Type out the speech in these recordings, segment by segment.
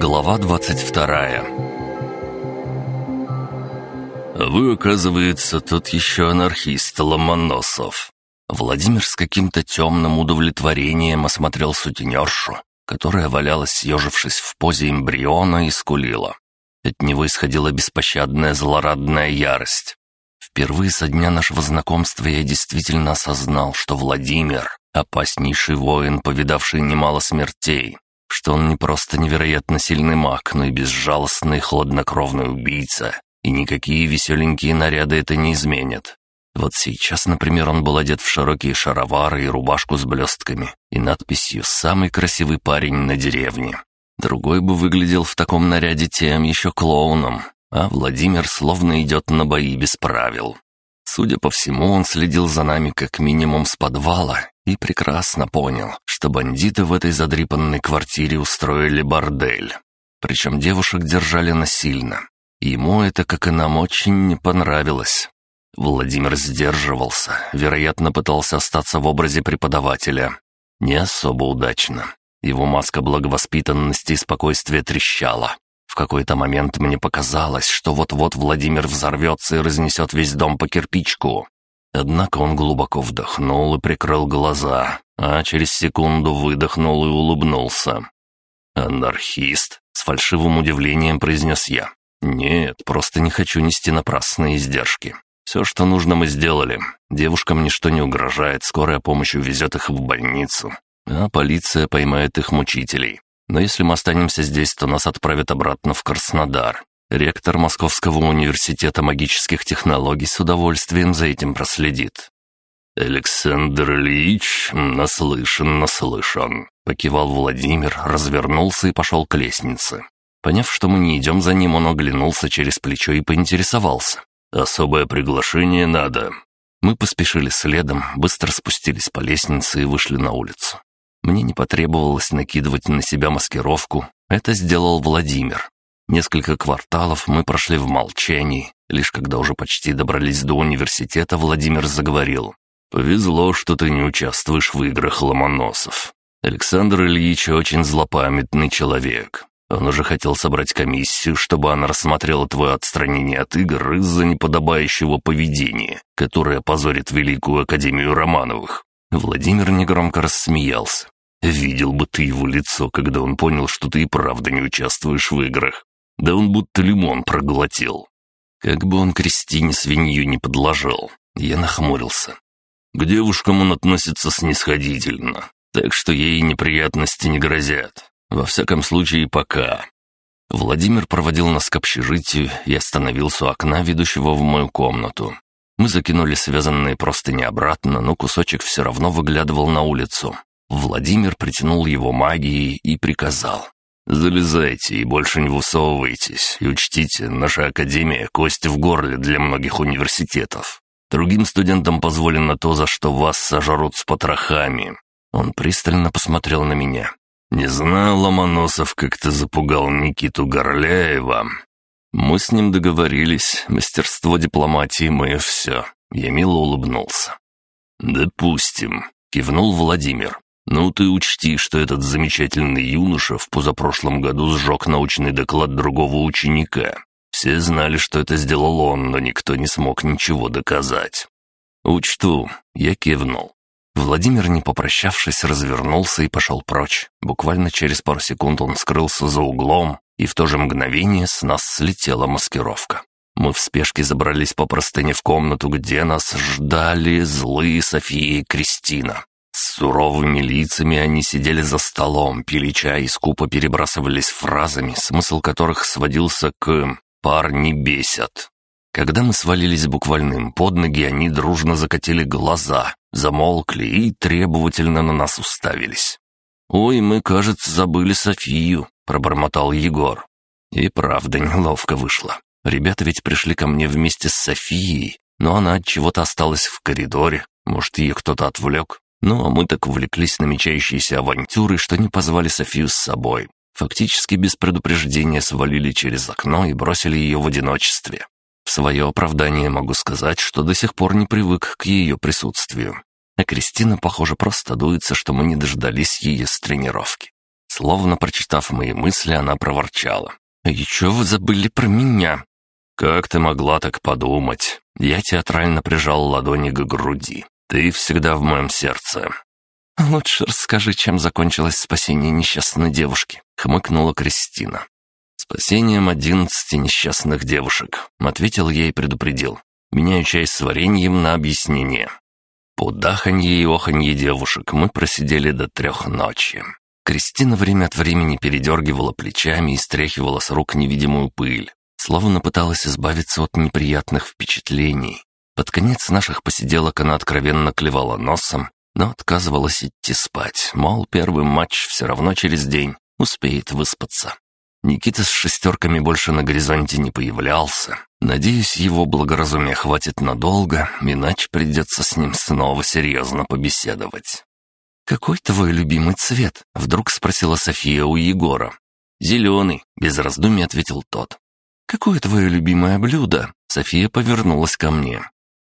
Глава 22 «Вы, оказывается, тот еще анархист Ломоносов». Владимир с каким-то темным удовлетворением осмотрел сутенершу, которая валялась, съежившись в позе эмбриона и скулила. От него исходила беспощадная злорадная ярость. Впервые со дня нашего знакомства я действительно осознал, что Владимир — опаснейший воин, повидавший немало смертей, что он не просто невероятно сильный маг, но и безжалостный хладнокровный убийца, и никакие веселенькие наряды это не изменят. Вот сейчас, например, он был одет в широкие шаровары и рубашку с блестками и надписью «Самый красивый парень на деревне». Другой бы выглядел в таком наряде тем еще клоуном, а Владимир словно идет на бои без правил. Судя по всему, он следил за нами как минимум с подвала и прекрасно понял, что бандиты в этой задрипанной квартире устроили бордель. Причем девушек держали насильно. Ему это, как и нам, очень не понравилось. Владимир сдерживался, вероятно, пытался остаться в образе преподавателя. Не особо удачно. Его маска благовоспитанности и спокойствия трещала. В какой-то момент мне показалось, что вот-вот Владимир взорвется и разнесет весь дом по кирпичку. Однако он глубоко вдохнул и прикрыл глаза, а через секунду выдохнул и улыбнулся. «Анархист?» — с фальшивым удивлением произнес я. «Нет, просто не хочу нести напрасные издержки. Все, что нужно, мы сделали. Девушкам ничто не угрожает, скорая помощь увезет их в больницу, а полиция поймает их мучителей. Но если мы останемся здесь, то нас отправят обратно в Краснодар. Ректор Московского университета магических технологий с удовольствием за этим проследит. «Александр Ильич, наслышан, наслышан», — покивал Владимир, развернулся и пошел к лестнице. Поняв, что мы не идем за ним, он оглянулся через плечо и поинтересовался. «Особое приглашение надо». Мы поспешили следом, быстро спустились по лестнице и вышли на улицу. Мне не потребовалось накидывать на себя маскировку, это сделал Владимир. Несколько кварталов мы прошли в молчании. Лишь когда уже почти добрались до университета, Владимир заговорил. «Повезло, что ты не участвуешь в играх ломоносов. Александр Ильич очень злопамятный человек. Он уже хотел собрать комиссию, чтобы она рассмотрела твое отстранение от игр из-за неподобающего поведения, которое позорит Великую Академию Романовых. Владимир негромко рассмеялся. «Видел бы ты его лицо, когда он понял, что ты и правда не участвуешь в играх. Да он будто лимон проглотил. Как бы он Кристине свинью не подложил. Я нахмурился. К девушкам он относится снисходительно, так что ей неприятности не грозят. Во всяком случае, пока. Владимир проводил нас к общежитию и остановился у окна, ведущего в мою комнату. Мы закинули связанные простыни обратно, но кусочек все равно выглядывал на улицу. Владимир притянул его магией и приказал. «Залезайте и больше не высовывайтесь, и учтите, наша академия — кость в горле для многих университетов. Другим студентам позволено то, за что вас сожрут с потрохами». Он пристально посмотрел на меня. «Не знаю, Ломоносов, как ты запугал Никиту Горляева. Мы с ним договорились, мастерство дипломатии — мое все». Я мило улыбнулся. «Допустим», — кивнул Владимир. «Ну ты учти, что этот замечательный юноша в позапрошлом году сжег научный доклад другого ученика. Все знали, что это сделал он, но никто не смог ничего доказать». «Учту», — я кивнул. Владимир, не попрощавшись, развернулся и пошел прочь. Буквально через пару секунд он скрылся за углом, и в то же мгновение с нас слетела маскировка. Мы в спешке забрались по простыне в комнату, где нас ждали злые София и Кристина. С суровыми лицами они сидели за столом, пили чай и скупо перебрасывались фразами, смысл которых сводился к «парни бесят». Когда мы свалились буквально под ноги, они дружно закатили глаза, замолкли и требовательно на нас уставились. «Ой, мы, кажется, забыли Софию», — пробормотал Егор. И правда неловко вышло. Ребята ведь пришли ко мне вместе с Софией, но она от чего-то осталась в коридоре. Может, ее кто-то отвлек. Ну, а мы так увлеклись намечающейся авантюрой, что не позвали Софию с собой. Фактически без предупреждения свалили через окно и бросили ее в одиночестве. В свое оправдание могу сказать, что до сих пор не привык к ее присутствию. А Кристина, похоже, просто дуется, что мы не дождались ее с тренировки. Словно прочитав мои мысли, она проворчала. «А еще вы забыли про меня?» «Как ты могла так подумать?» Я театрально прижал ладони к груди. «Ты всегда в моем сердце». «Лучше расскажи, чем закончилось спасение несчастной девушки», — хмыкнула Кристина. «Спасением одиннадцати несчастных девушек», — ответил я и предупредил. Меняю чай с вареньем на объяснение. По даханье и оханье девушек мы просидели до трех ночи. Кристина время от времени передергивала плечами и стряхивала с рук невидимую пыль, словно пыталась избавиться от неприятных впечатлений. Под конец наших посиделок она откровенно клевала носом, но отказывалась идти спать, мол, первый матч все равно через день, успеет выспаться. Никита с шестерками больше на горизонте не появлялся. Надеюсь, его благоразумия хватит надолго, иначе придется с ним снова серьезно побеседовать. «Какой твой любимый цвет?» — вдруг спросила София у Егора. «Зеленый», — без раздумий ответил тот. «Какое твое любимое блюдо?» София повернулась ко мне.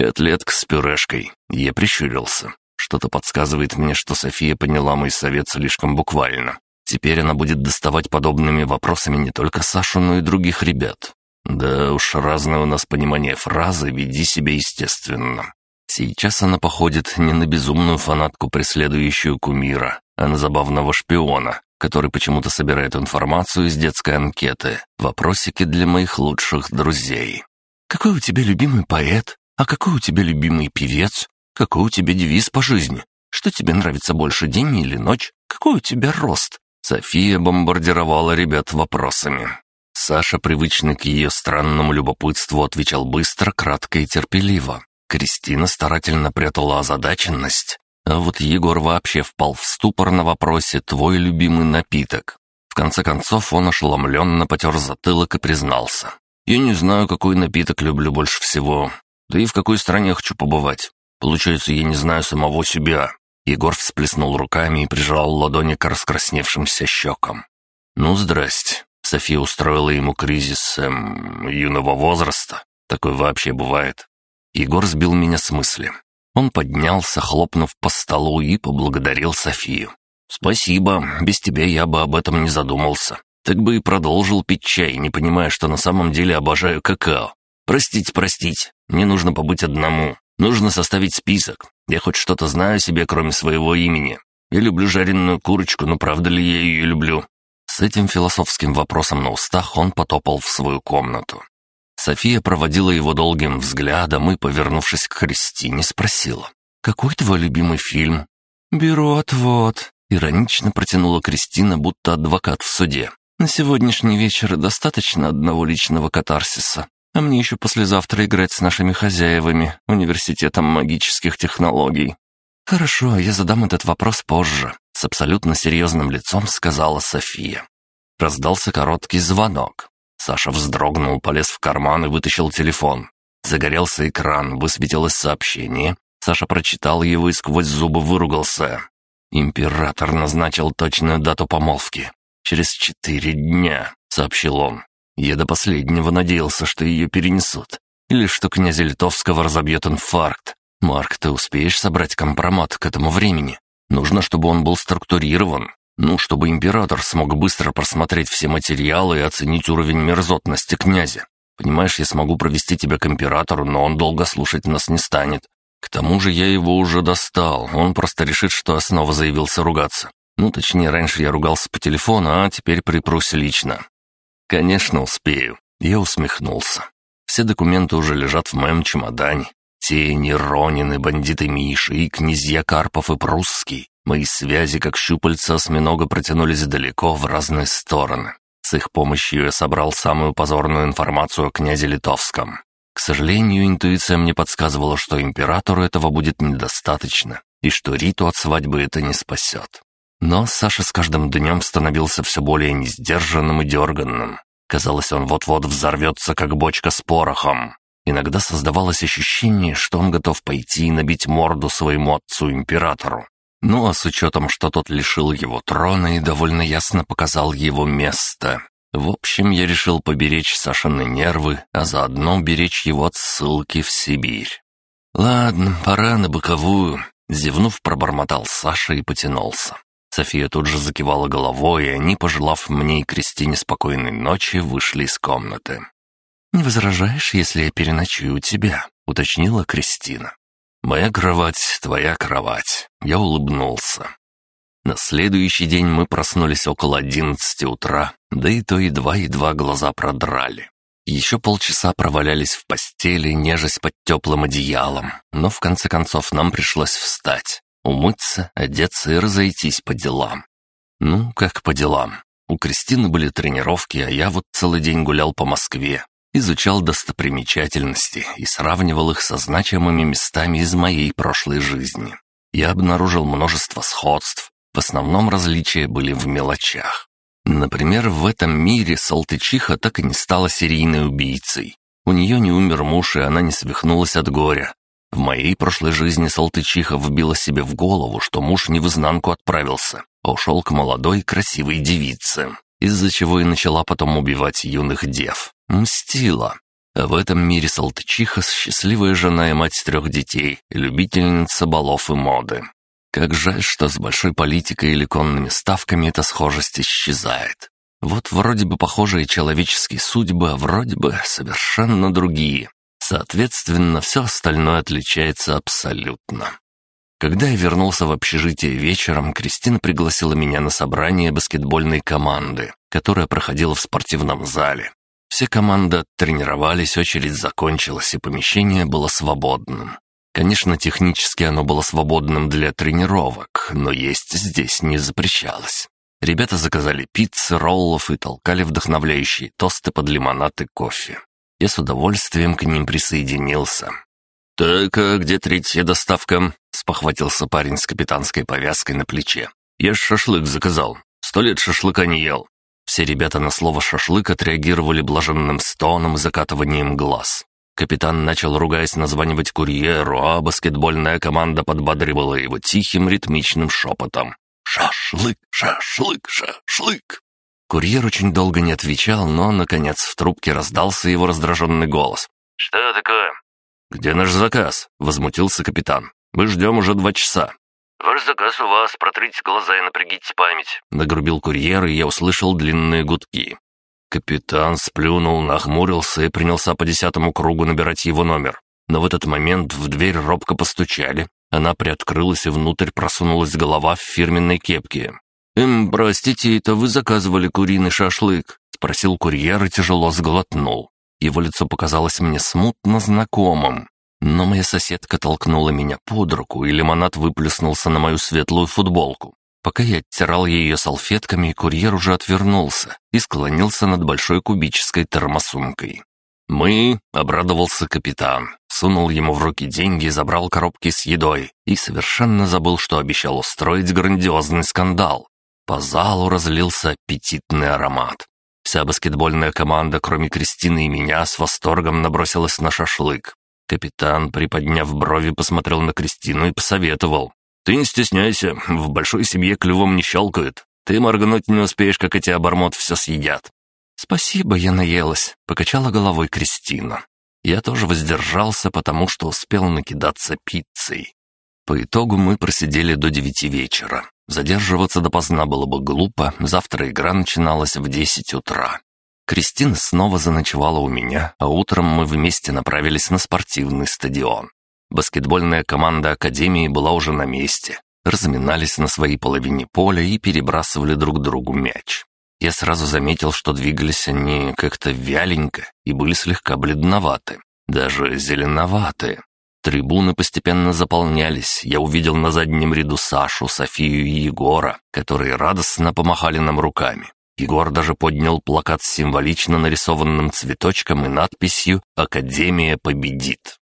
«Котлетка с пюрешкой». Я прищурился. Что-то подсказывает мне, что София поняла мой совет слишком буквально. Теперь она будет доставать подобными вопросами не только Сашу, но и других ребят. Да уж, разное у нас понимание фразы «веди себя естественно». Сейчас она походит не на безумную фанатку, преследующую кумира, а на забавного шпиона, который почему-то собирает информацию из детской анкеты, вопросики для моих лучших друзей. «Какой у тебя любимый поэт? А какой у тебя любимый певец? Какой у тебя девиз по жизни? Что тебе нравится больше, день или ночь? Какой у тебя рост? София бомбардировала ребят вопросами. Саша, привычный к ее странному любопытству, отвечал быстро, кратко и терпеливо. Кристина старательно прятала озадаченность, а вот Егор вообще впал в ступор на вопросе «Твой любимый напиток?». В конце концов он ошеломленно потер затылок и признался. «Я не знаю, какой напиток люблю больше всего. Да и в какой стране хочу побывать. Получается, я не знаю самого себя. Егор всплеснул руками и прижал ладони к раскрасневшимся щекам. «Ну, здрасте». София устроила ему кризис, эм, юного возраста. Такой вообще бывает. Егор сбил меня с мысли. Он поднялся, хлопнув по столу, и поблагодарил Софию. «Спасибо, без тебя я бы об этом не задумался. Так бы и продолжил пить чай, не понимая, что на самом деле обожаю какао. Простите, простите, мне нужно побыть одному. Нужно составить список. Я хоть что-то знаю о себе, кроме своего имени. Я люблю жареную курочку, но правда ли я ее люблю?» С этим философским вопросом на устах он потопал в свою комнату. София проводила его долгим взглядом и, повернувшись к Кристине, спросила. «Какой твой любимый фильм?» «Беру отвод», — иронично протянула Кристина, будто адвокат в суде. «На сегодняшний вечер достаточно одного личного катарсиса. А мне еще послезавтра играть с нашими хозяевами, университетом магических технологий. Хорошо, я задам этот вопрос позже, с абсолютно серьезным лицом сказала София. Раздался короткий звонок. Саша вздрогнул, полез в карман и вытащил телефон. Загорелся экран, высветилось сообщение. Саша прочитал его и сквозь зубы выругался. «Император назначил точную дату помолвки. Через четыре дня», — сообщил он. Я до последнего надеялся, что ее перенесут. Или что князя Литовского разобьет инфаркт. Марк, ты успеешь собрать компромат к этому времени? Нужно, чтобы он был структурирован. Ну, чтобы император смог быстро просмотреть все материалы и оценить уровень мерзотности князя. Понимаешь, я смогу провести тебя к императору, но он долго слушать нас не станет. К тому же я его уже достал, он просто решит, что я снова заявился ругаться. Ну, точнее, раньше я ругался по телефону, а теперь припрусь лично. «Конечно, успею». Я усмехнулся. Все документы уже лежат в моем чемодане. Тени, Ронины, бандиты Миши и князья Карпов и Прусский. Мои связи, как щупальца осьминога, протянулись далеко в разные стороны. С их помощью я собрал самую позорную информацию о князе Литовском. К сожалению, интуиция мне подсказывала, что императору этого будет недостаточно, и что Риту от свадьбы это не спасет. Но Саша с каждым днем становился все более несдержанным и дерганным. Казалось, он вот-вот взорвется, как бочка с порохом. Иногда создавалось ощущение, что он готов пойти и набить морду своему отцу-императору. Ну а с учетом, что тот лишил его трона и довольно ясно показал его место. В общем, я решил поберечь Сашины нервы, а заодно беречь его от ссылки в Сибирь. «Ладно, пора на боковую», — зевнув, пробормотал Саша и потянулся. София тут же закивала головой, и они, пожелав мне и Кристине спокойной ночи, вышли из комнаты. «Не возражаешь, если я переночую у тебя?» — уточнила Кристина. «Моя кровать, твоя кровать». Я улыбнулся. На следующий день мы проснулись около одиннадцати утра, да и то едва-едва глаза продрали. Еще полчаса провалялись в постели, нежесть под теплым одеялом, но в конце концов нам пришлось встать, умыться, одеться и разойтись по делам. Ну, как по делам. У Кристины были тренировки, а я вот целый день гулял по Москве, изучал достопримечательности и сравнивал их со значимыми местами из моей прошлой жизни. Я обнаружил множество сходств, в основном различия были в мелочах. Например, в этом мире Салтычиха так и не стала серийной убийцей. У нее не умер муж, и она не свихнулась от горя. В моей прошлой жизни Салтычиха вбила себе в голову, что муж не в изнанку отправился, а ушел к молодой красивой девице, из-за чего и начала потом убивать юных дев. Мстила. А в этом мире Салтычиха — счастливая жена и мать трех детей, любительница балов и моды. Как жаль, что с большой политикой или конными ставками эта схожесть исчезает. Вот вроде бы похожие человеческие судьбы, а вроде бы совершенно другие. Соответственно, все остальное отличается абсолютно. Когда я вернулся в общежитие вечером, Кристина пригласила меня на собрание баскетбольной команды, которая проходила в спортивном зале. Все команды тренировались, очередь закончилась, и помещение было свободным. Конечно, технически оно было свободным для тренировок, но есть здесь не запрещалось. Ребята заказали пиццы, роллов и толкали вдохновляющие тосты под лимонад и кофе. Я с удовольствием к ним присоединился. «Так, а где третья доставка?» — спохватился парень с капитанской повязкой на плече. «Я ж шашлык заказал. Сто лет шашлыка не ел». Все ребята на слово «шашлык» отреагировали блаженным стоном и закатыванием глаз. Капитан начал, ругаясь, названивать курьеру, а баскетбольная команда подбадривала его тихим ритмичным шепотом. «Шашлык, шашлык, шашлык!» Курьер очень долго не отвечал, но, наконец, в трубке раздался его раздраженный голос. «Что такое?» «Где наш заказ?» — возмутился капитан. «Мы ждем уже два часа». «Ваш заказ у вас, протрите глаза и напрягите память», — нагрубил курьер, и я услышал длинные гудки. Капитан сплюнул, нахмурился и принялся по десятому кругу набирать его номер. Но в этот момент в дверь робко постучали. Она приоткрылась, и внутрь просунулась голова в фирменной кепке. «Эм, простите, это вы заказывали куриный шашлык?» — спросил курьер и тяжело сглотнул. Его лицо показалось мне смутно знакомым. Но моя соседка толкнула меня под руку, и лимонад выплеснулся на мою светлую футболку. Пока я оттирал ее салфетками, курьер уже отвернулся и склонился над большой кубической термосумкой. «Мы», — обрадовался капитан, сунул ему в руки деньги, забрал коробки с едой и совершенно забыл, что обещал устроить грандиозный скандал. По залу разлился аппетитный аромат. Вся баскетбольная команда, кроме Кристины и меня, с восторгом набросилась на шашлык. Капитан, приподняв брови, посмотрел на Кристину и посоветовал. Ты не стесняйся, в большой семье клювом не щелкают. Ты моргнуть не успеешь, как эти обормот все съедят». «Спасибо, я наелась», — покачала головой Кристина. Я тоже воздержался, потому что успел накидаться пиццей. По итогу мы просидели до девяти вечера. Задерживаться допоздна было бы глупо, завтра игра начиналась в десять утра. Кристина снова заночевала у меня, а утром мы вместе направились на спортивный стадион. Баскетбольная команда Академии была уже на месте. Разминались на своей половине поля и перебрасывали друг другу мяч. Я сразу заметил, что двигались они как-то вяленько и были слегка бледноваты, даже зеленоватые. Трибуны постепенно заполнялись. Я увидел на заднем ряду Сашу, Софию и Егора, которые радостно помахали нам руками. Егор даже поднял плакат с символично нарисованным цветочком и надписью «Академия победит».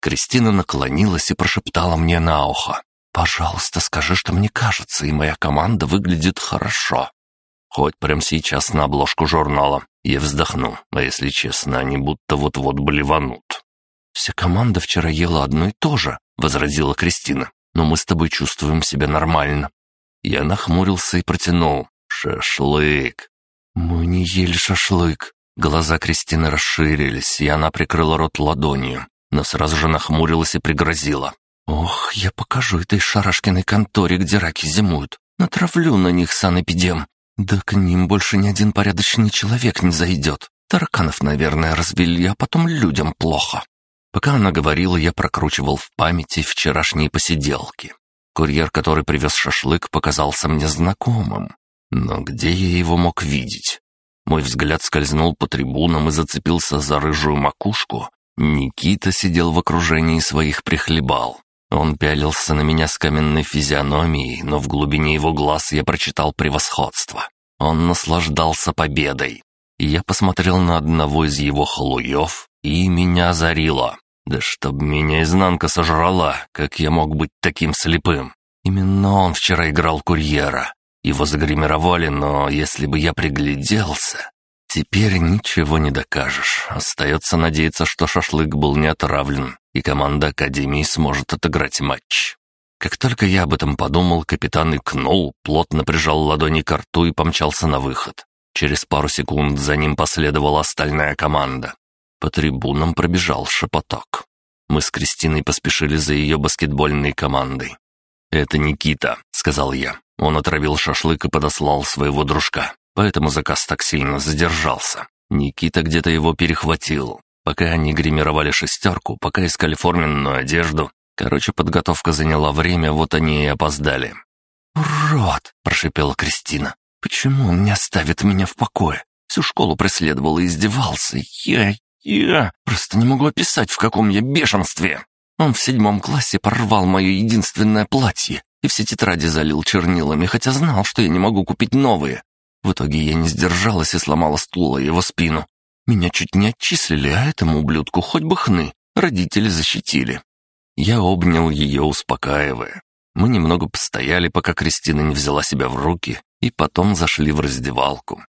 Кристина наклонилась и прошептала мне на ухо. «Пожалуйста, скажи, что мне кажется, и моя команда выглядит хорошо». Хоть прямо сейчас на обложку журнала. Я вздохну, а если честно, они будто вот-вот блеванут. «Вся команда вчера ела одно и то же», — возразила Кристина. «Но мы с тобой чувствуем себя нормально». Я нахмурился и протянул. «Шашлык». «Мы не ели шашлык». Глаза Кристины расширились, и она прикрыла рот ладонью но сразу же нахмурилась и пригрозила. «Ох, я покажу этой шарашкиной конторе, где раки зимуют. Натравлю на них санэпидем. Да к ним больше ни один порядочный человек не зайдет. Тараканов, наверное, развели, а потом людям плохо. Пока она говорила, я прокручивал в памяти вчерашние посиделки. Курьер, который привез шашлык, показался мне знакомым. Но где я его мог видеть? Мой взгляд скользнул по трибунам и зацепился за рыжую макушку. Никита сидел в окружении своих прихлебал. Он пялился на меня с каменной физиономией, но в глубине его глаз я прочитал превосходство. Он наслаждался победой. Я посмотрел на одного из его халуев, и меня озарило. Да чтоб меня изнанка сожрала, как я мог быть таким слепым. Именно он вчера играл курьера. Его загримировали, но если бы я пригляделся... Теперь ничего не докажешь. Остается надеяться, что шашлык был не отравлен, и команда Академии сможет отыграть матч. Как только я об этом подумал, капитан икнул, плотно прижал ладони к рту и помчался на выход. Через пару секунд за ним последовала остальная команда. По трибунам пробежал шепоток. Мы с Кристиной поспешили за ее баскетбольной командой. «Это Никита», — сказал я. Он отравил шашлык и подослал своего дружка, поэтому заказ так сильно задержался. Никита где-то его перехватил. Пока они гримировали шестерку, пока искали форменную одежду. Короче, подготовка заняла время, вот они и опоздали. «Урод!» — прошипела Кристина. «Почему он не оставит меня в покое? Всю школу преследовал и издевался. Я я просто не могу описать, в каком я бешенстве. Он в седьмом классе порвал мое единственное платье и все тетради залил чернилами, хотя знал, что я не могу купить новые. В итоге я не сдержалась и сломала стула его спину. Меня чуть не отчислили, а этому ублюдку хоть бы хны. Родители защитили. Я обнял ее, успокаивая. Мы немного постояли, пока Кристина не взяла себя в руки, и потом зашли в раздевалку.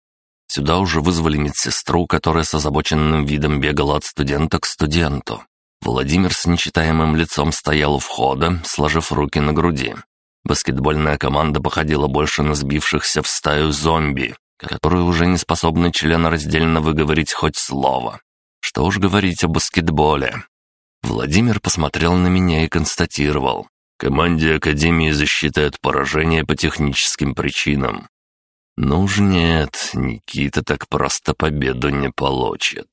Сюда уже вызвали медсестру, которая с озабоченным видом бегала от студента к студенту. Владимир с нечитаемым лицом стоял у входа, сложив руки на груди. Баскетбольная команда походила больше на сбившихся в стаю зомби, которые уже не способны членораздельно выговорить хоть слово. Что уж говорить о баскетболе. Владимир посмотрел на меня и констатировал. Команде Академии засчитают поражение по техническим причинам. Ну уж нет, Никита так просто победу не получит.